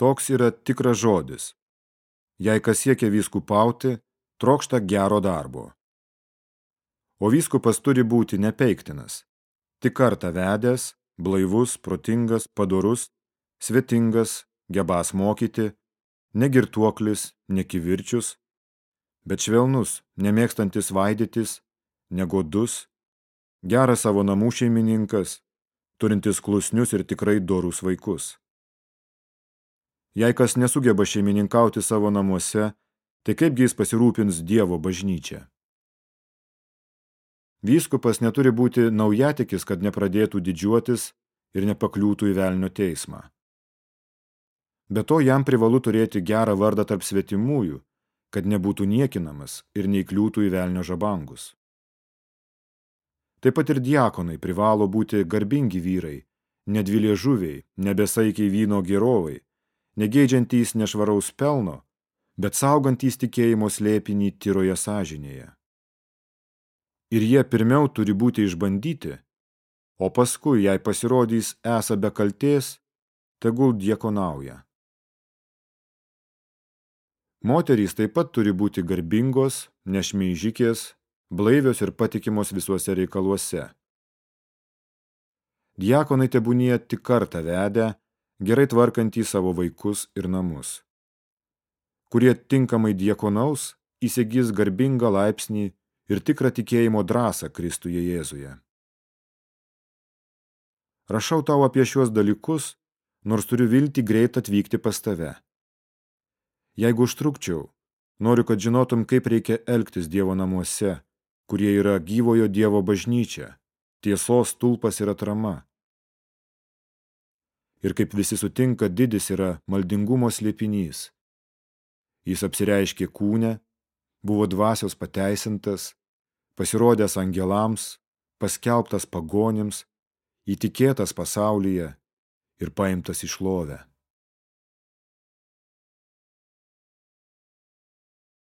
Toks yra tikras žodis. Jei kas siekia vyskupauti, trokšta gero darbo. O vyskupas turi būti nepeiktinas, tik kartą vedęs, blaivus, protingas, padorus, svetingas, gebas mokyti, negirtuoklis, nekivirčius, bet švelnus, nemėgstantis vaidytis, negodus, geras savo namų šeimininkas, turintis klusnius ir tikrai dorus vaikus. Jei kas nesugeba šeimininkauti savo namuose, tai kaipgi jis pasirūpins Dievo bažnyčią? Vyskupas neturi būti naujatikis, kad nepradėtų didžiuotis ir nepakliūtų į velnio teismą. Be to jam privalu turėti gerą vardą tarp svetimųjų, kad nebūtų niekinamas ir neįkliūtų į velnio žabangus. Taip pat ir diakonai privalo būti garbingi vyrai, nedviliežuviai, nebesaikiai vyno gerovai, negeidžiantys nešvaraus pelno, bet saugantys tikėjimo slėpinį tyroje sąžinėje ir jie pirmiau turi būti išbandyti, o paskui, jei pasirodys esą be kaltės, tegul diekonauja. Moterys taip pat turi būti garbingos, nešmeižikės, blaivios ir patikimos visuose reikaluose. Diakonai tebūnie tik kartą vedę, gerai tvarkantį savo vaikus ir namus. Kurie tinkamai diekonaus, įsigys garbingą laipsnį ir tikrą tikėjimo drąsą Kristuje Jėzuje. Rašau tau apie šiuos dalykus, nors turiu vilti greit atvykti pas tave. Jeigu užtrukčiau, noriu, kad žinotum, kaip reikia elgtis Dievo namuose, kurie yra gyvojo Dievo bažnyčia, tiesos tulpas ir atrama. Ir kaip visi sutinka, didis yra maldingumo slėpinys. Jis apsireiškė kūne, buvo dvasios pateisintas, pasirodęs angelams, paskelbtas pagonims, įtikėtas pasaulyje ir paimtas iš lovę.